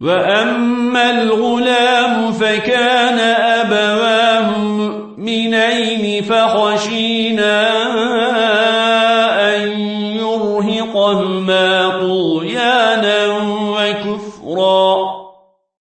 وأما الغلام فكان أبواه مؤمنين فخشينا أن يرهقهما طغيانا وكفرا